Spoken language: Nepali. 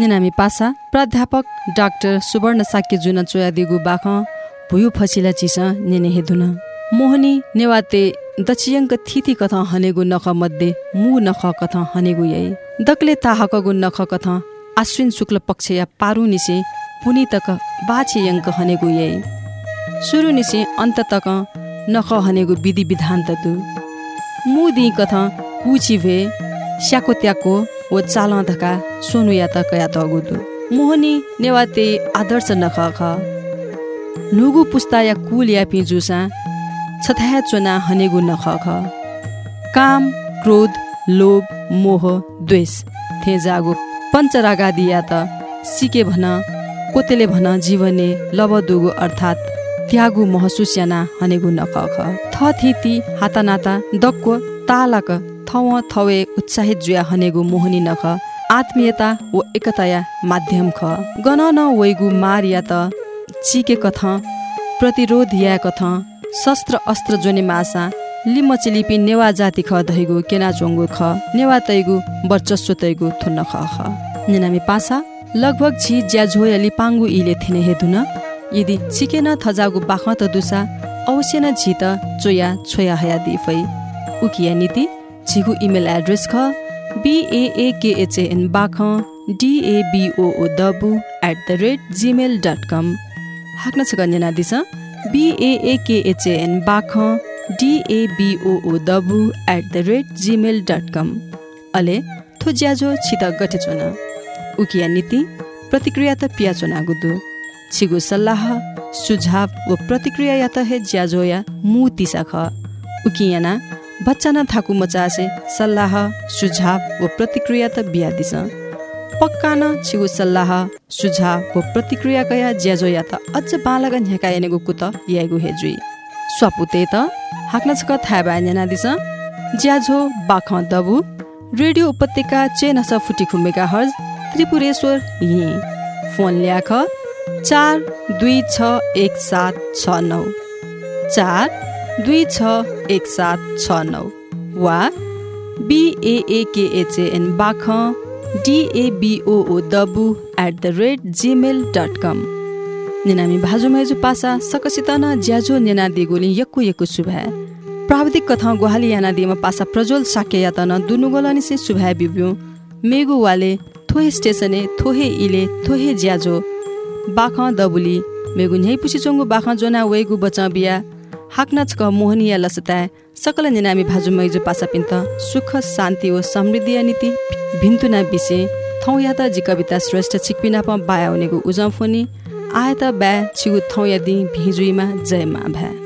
निनामी पासा प्राध्यापक डाक्टर सुवर्ण साक्य जुन चोया दिगु बाख भुयु फसिला चिस नेने हेदुन। मोहनी नेवाते दचियङ्क थिति कथ हनेगु नख मध्ये मु नख कथ हनेगु यही दक्ले ताहकगु नख कथ आश्विन शुक्ल पक्ष या पारु निसे पुनि तक बाछे यङ्क हनेगु यही सुरु निसे अन्त तक नख हनेगु विधि विधान तु मु दि कथ कुची भे स्याको त्याको धका सोनु या त कया तगुदु मोहनी नेवाते आदर्श नख ख नुगु पुस्ता या कुल या पिजुसा छथाया चोना हनेगु नख ख काम क्रोध लोभ मोह द्वेष थे जागु पञ्चरागा दिया त सिके भन कोतेले भन जीवने लबदुगु अर्थात् त्यागु महसुस याना हनेगु नख ख थ थिति हाता नाता दक्व तालक थव थवे उत्साहित जुया हनेगु मोहनी नख आत्मीयता व एकताया माध्यम ख। गन न वैगु मार या त चिके कथ प्रतिरोध या कथ शस्त्र अस्त्र जोने मासा लिम चिलिपी नेवा जाति ख धैगु केना चोङ्गु ख नेवा तैगु वर्चस्व तैगु थुन्न ख ख। निनामी पासा लगभग छि ज्याझो या लिपाङ्गु इले थिने हेदुन यदि चिकेन थजागु बाख त दुसा अवश्य न झि त चोया छोया हया दिफै। उकिया नीति। झिगु इमेल एड्रेस ख B A A K H N Bach D A B O O दबु at the rate Gmail dot com हाक्न छ गन्यना this B A A K H N Bach D A B O O दबु at the rate Gmail dot com अले थो ज्याजो छित गठे चोन उकिया नीति प्रतिक्रिया त पिया चोना गुदु छिगु सल्लाह सुझाव व प्रतिक्रिया या त हे ज्याजो या मु ख उकियाना बच्चा न थाकु मचासे सल्लाह सुझाव व प्रतिक्रिया त बिया दिस पक्का न छिगु सल्लाह सुझाव व प्रतिक्रिया कया ज्याजो या त अझ बालग एनेगु कुत यागु हेजुई। स्वापुते त हाक्न छक थाहा बायना दिस। ज्याझो बाख दबु रेडियो उपत्यका चेनस फुटी खुमेका हर्ज त्रिपुरेश्वर हि फोन ल्याख चार दुई छ एक सात छ नौ। चार दुई छ एक सात छ नौ वा B A A K H N Bach D A B O O दबु at the rate Gmail dot com नेनामी भाजु मेजु पासा सकसित न ज्याजो नेना दिगोली यक्कु यक्कु सुभा प्राविधिक कथा गुहाली याना दिमा पासा प्रज्वल साके यातन दुनुगोलनि से सुभा बिब्यु। मेगु वाले थोहे स्टेसने थोहे इले थोहे ज्याजो। बाख दबुली मेगु न्याइ पुसी चोङ्गु बाख जोना वेगु बचा बिया हाक्नचक मोहनिया लसता सकल निनामी भाजु मैजु पासा पिन्त। सुख शान्ति व समृद्धि नीति भिन्तुना बिसे। थौ याता जी कविता श्रेष्ठ छिकपिना बाया उनेको उजम्फोनी आयता ब्या छिगु थौ यादि भिजुइमा जयमा भ्या।